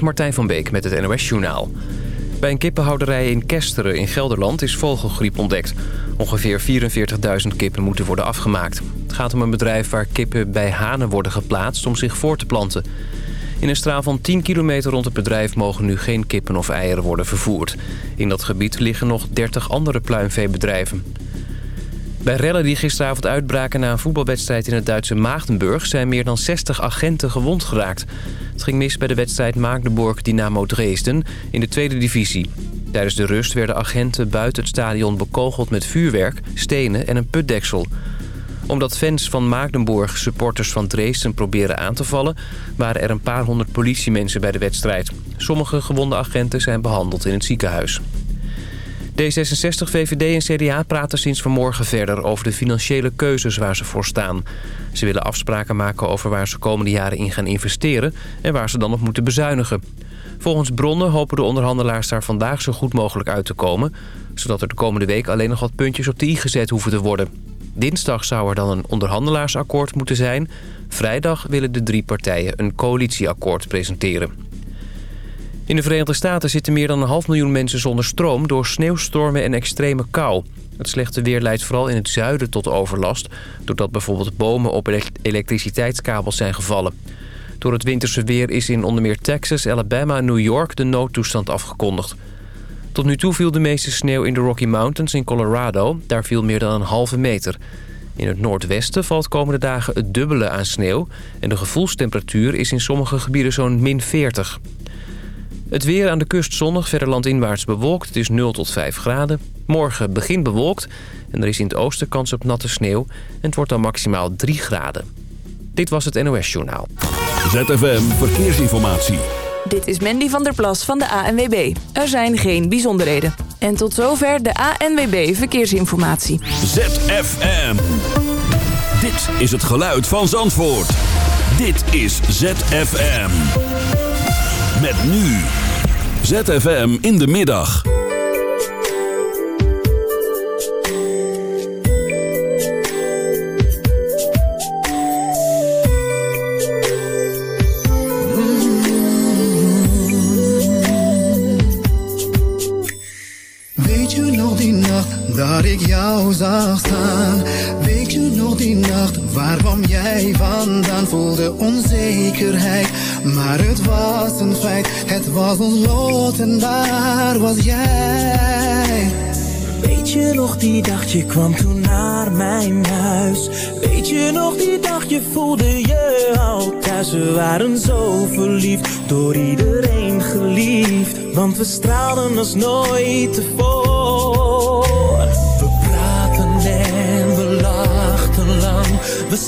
Martijn van Beek met het NOS-journaal. Bij een kippenhouderij in Kesteren in Gelderland is vogelgriep ontdekt. Ongeveer 44.000 kippen moeten worden afgemaakt. Het gaat om een bedrijf waar kippen bij hanen worden geplaatst om zich voor te planten. In een straal van 10 kilometer rond het bedrijf mogen nu geen kippen of eieren worden vervoerd. In dat gebied liggen nog 30 andere pluimveebedrijven. Bij rellen die gisteravond uitbraken na een voetbalwedstrijd in het Duitse Maagdenburg... zijn meer dan 60 agenten gewond geraakt. Het ging mis bij de wedstrijd Magdeburg-Dynamo Dresden in de tweede divisie. Tijdens de rust werden agenten buiten het stadion bekogeld met vuurwerk, stenen en een putdeksel. Omdat fans van Magdeburg supporters van Dresden proberen aan te vallen... waren er een paar honderd politiemensen bij de wedstrijd. Sommige gewonde agenten zijn behandeld in het ziekenhuis. D66, VVD en CDA praten sinds vanmorgen verder over de financiële keuzes waar ze voor staan. Ze willen afspraken maken over waar ze komende jaren in gaan investeren en waar ze dan nog moeten bezuinigen. Volgens bronnen hopen de onderhandelaars daar vandaag zo goed mogelijk uit te komen... zodat er de komende week alleen nog wat puntjes op de i gezet hoeven te worden. Dinsdag zou er dan een onderhandelaarsakkoord moeten zijn. Vrijdag willen de drie partijen een coalitieakkoord presenteren. In de Verenigde Staten zitten meer dan een half miljoen mensen zonder stroom... door sneeuwstormen en extreme kou. Het slechte weer leidt vooral in het zuiden tot overlast... doordat bijvoorbeeld bomen op elektriciteitskabels zijn gevallen. Door het winterse weer is in onder meer Texas, Alabama en New York... de noodtoestand afgekondigd. Tot nu toe viel de meeste sneeuw in de Rocky Mountains in Colorado. Daar viel meer dan een halve meter. In het noordwesten valt komende dagen het dubbele aan sneeuw... en de gevoelstemperatuur is in sommige gebieden zo'n min 40. Het weer aan de kust zonnig, verder landinwaarts bewolkt. Het is 0 tot 5 graden. Morgen begint bewolkt en er is in het oosten kans op natte sneeuw. En het wordt dan maximaal 3 graden. Dit was het NOS Journaal. ZFM Verkeersinformatie. Dit is Mandy van der Plas van de ANWB. Er zijn geen bijzonderheden. En tot zover de ANWB Verkeersinformatie. ZFM. Dit is het geluid van Zandvoort. Dit is ZFM. Met nu ZFM in de middag. Dat ik jou zag staan? Weet je nog die nacht, waar kwam jij vandaan? Voelde onzekerheid, maar het was een feit. Het was ons lot en daar was jij. Weet je nog die dag, je kwam toen naar mijn huis Weet je nog die dag, je voelde je al thuis waren zo verliefd, door iedereen geliefd Want we straalden als nooit tevoren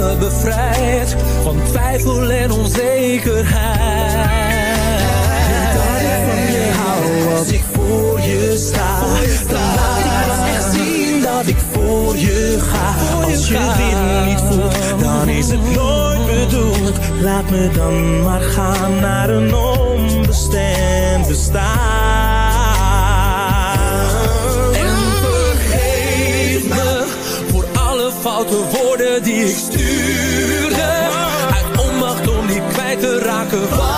me bevrijd van twijfel en onzekerheid. Dat ik van je hou als ik voor je sta. Dan laat ik pas echt zien dat ik voor je ga. Als je dit niet voelt, dan is het nooit bedoeld. Laat me dan maar gaan naar een onbestemd bestaan. foute woorden die ik stuurde. wakker van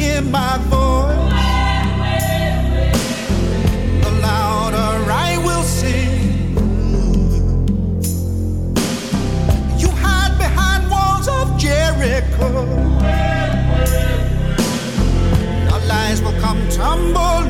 Hear my voice, the louder I will sing. You hide behind walls of Jericho. Your lies will come tumbling.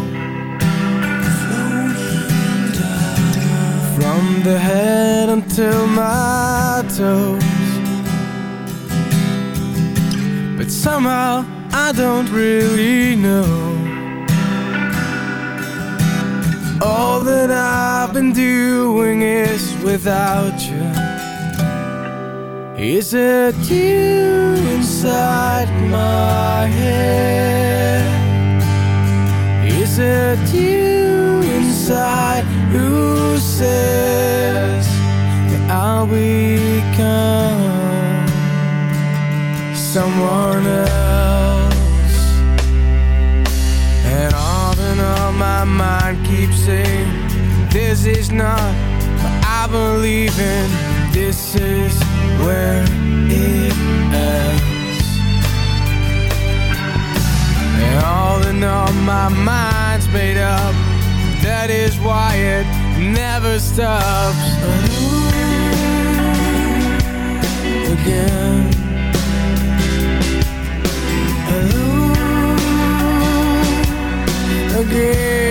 my toes. But somehow I don't really know. All that I've been doing is without you. Is it you inside my head? Is it you inside who says I'll become someone else. And all in all my mind keeps saying This is not what I believe in. This is where it ends. And all in all my mind's made up. That is why it never stops Again. Again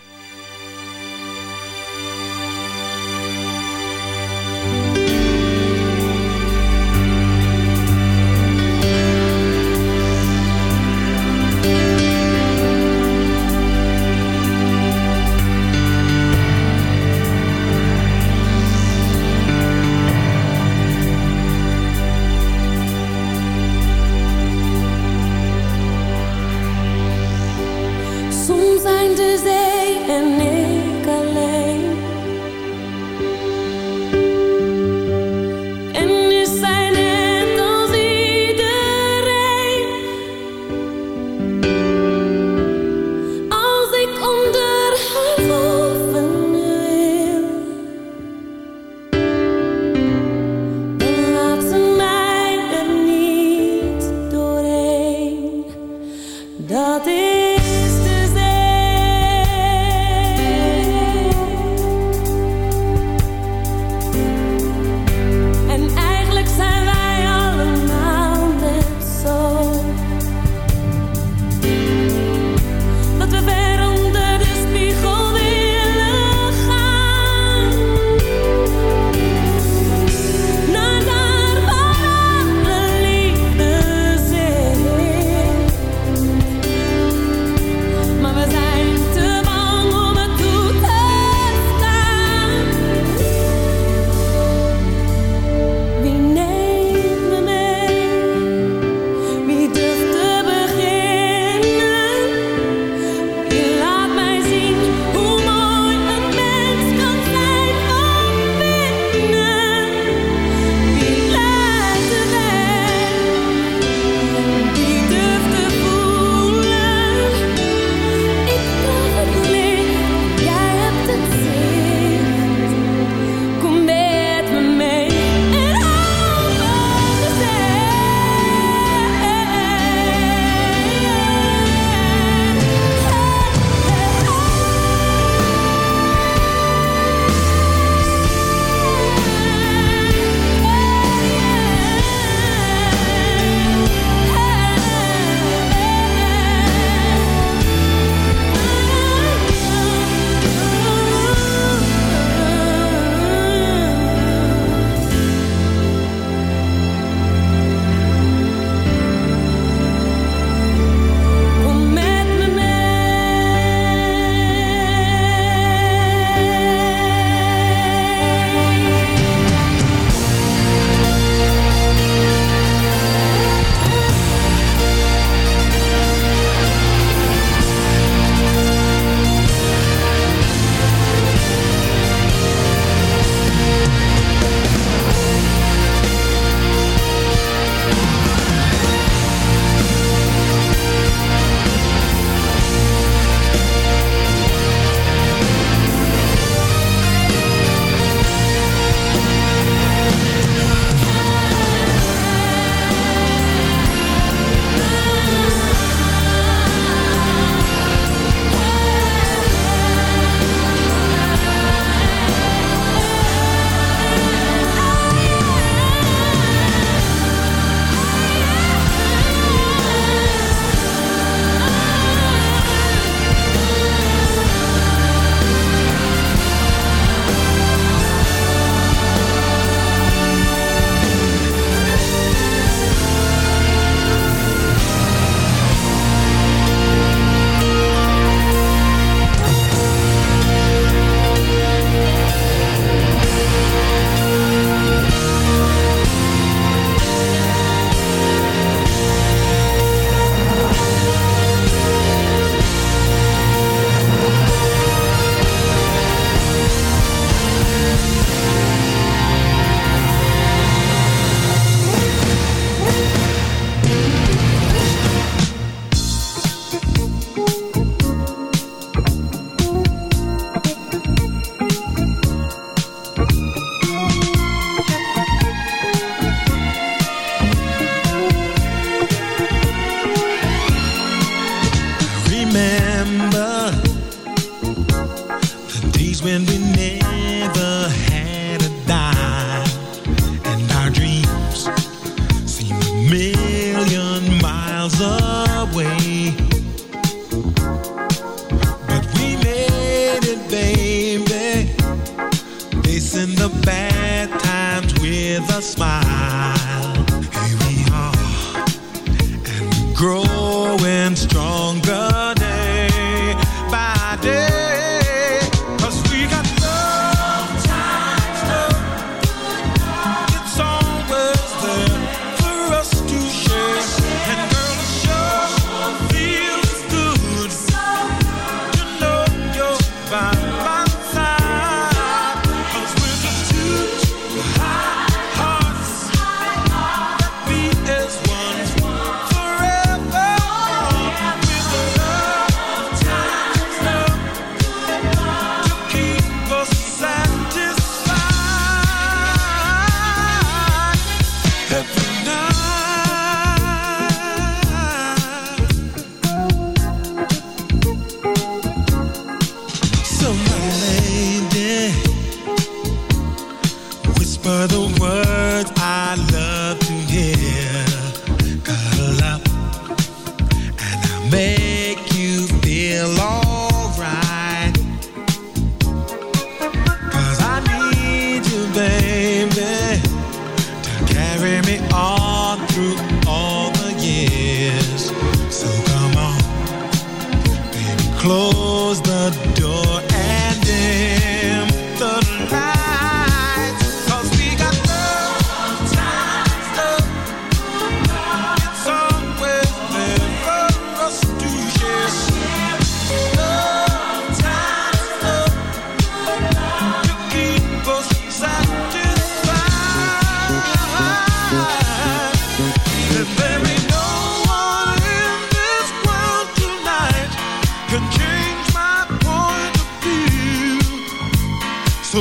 smile.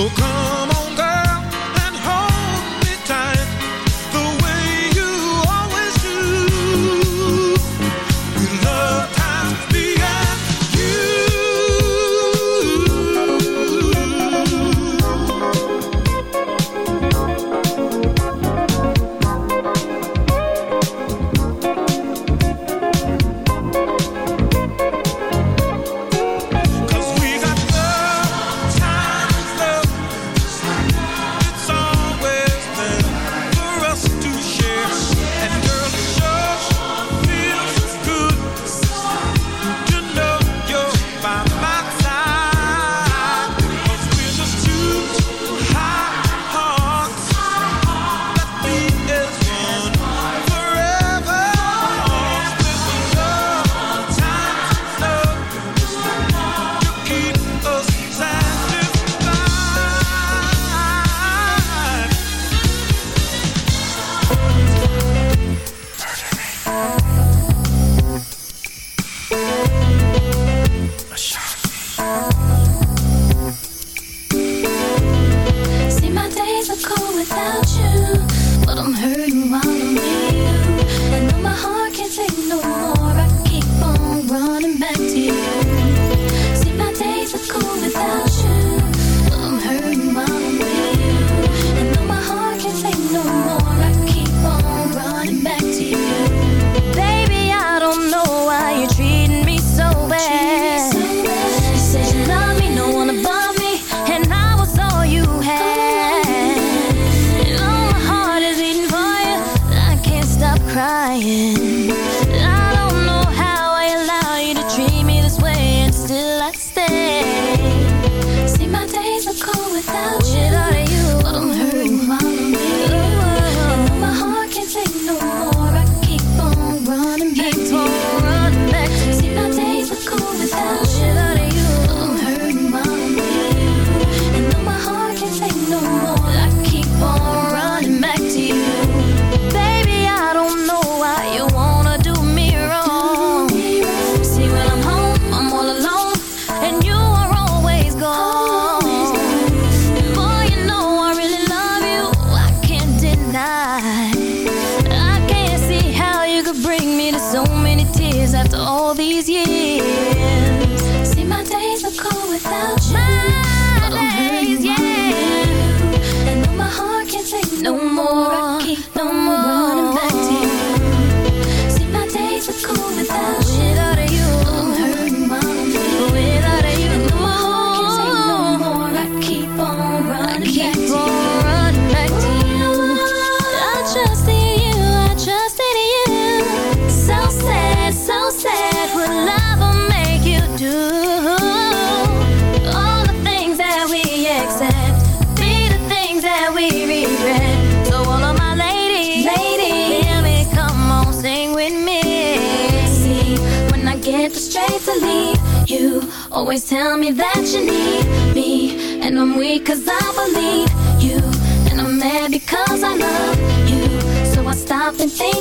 look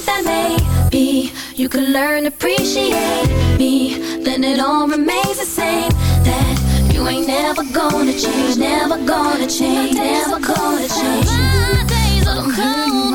think that maybe you could learn to appreciate me. Then it all remains the same. That you ain't never gonna change, never gonna change, never gonna change. My days are cold.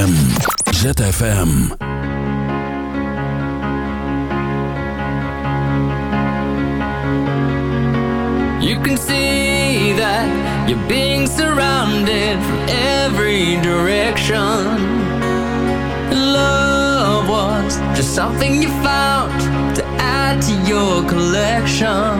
ZFM. ZFM. You can see that you're being surrounded from every direction. Love was just something you found to add to your collection.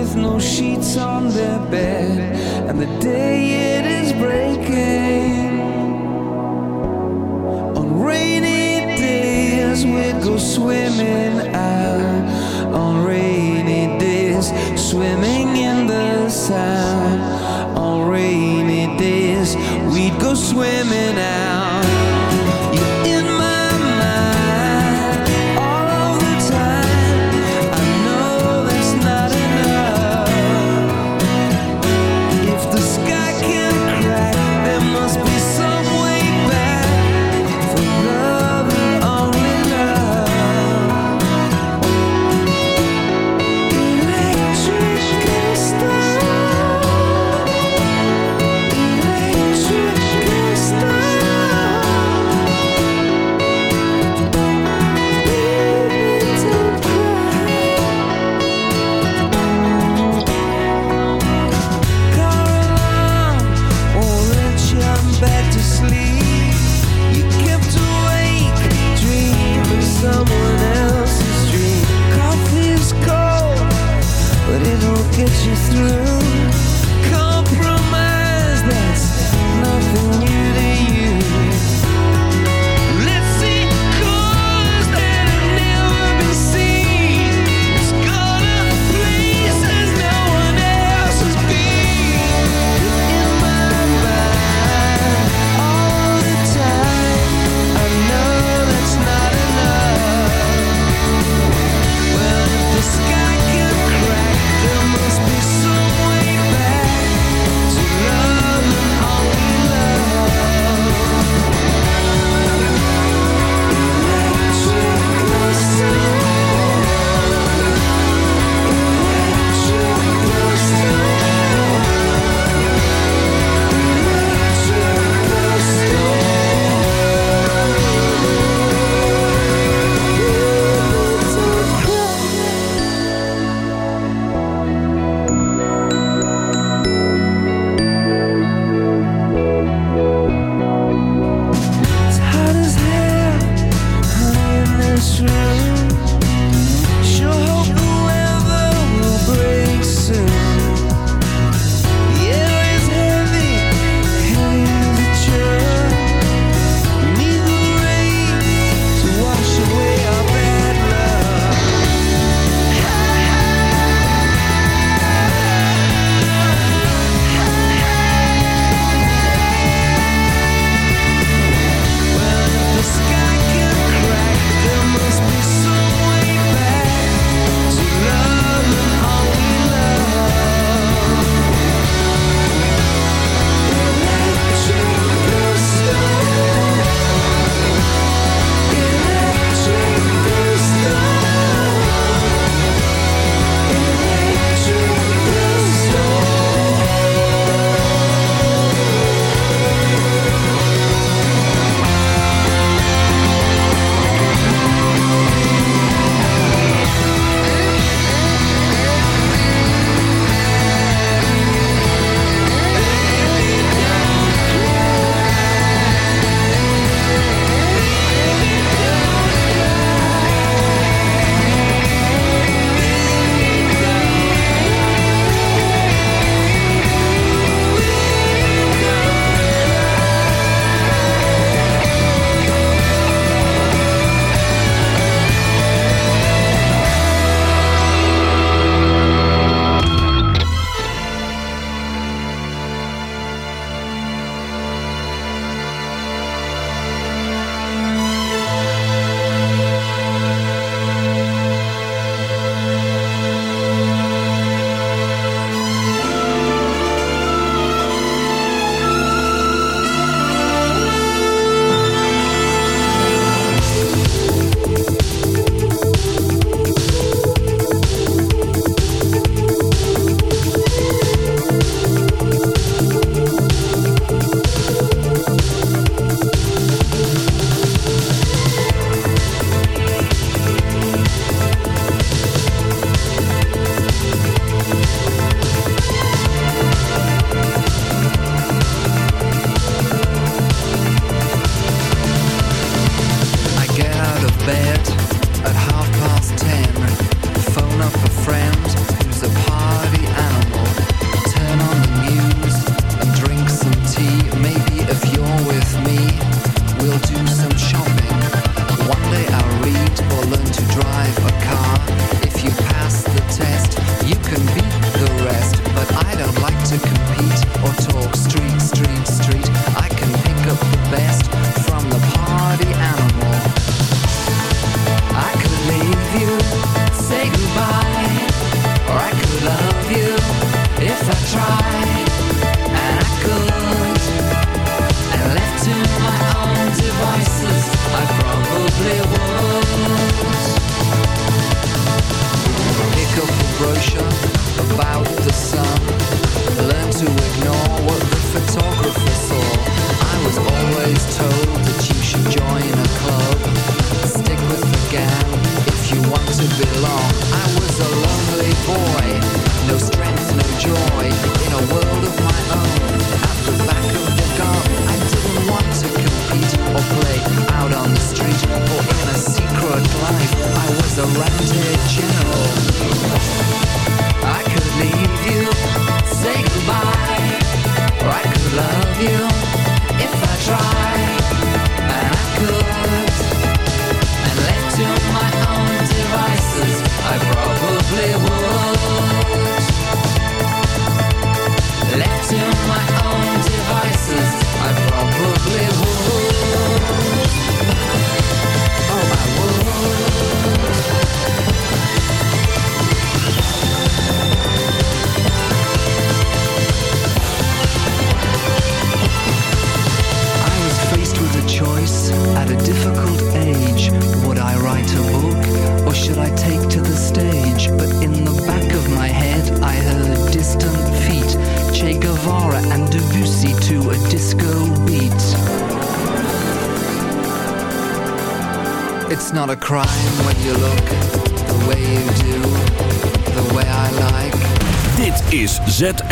with no sheets on their bed, and the day it is breaking. On rainy days, we go swimming out. On rainy days, swimming in the sun. On rainy days, we'd go swimming out.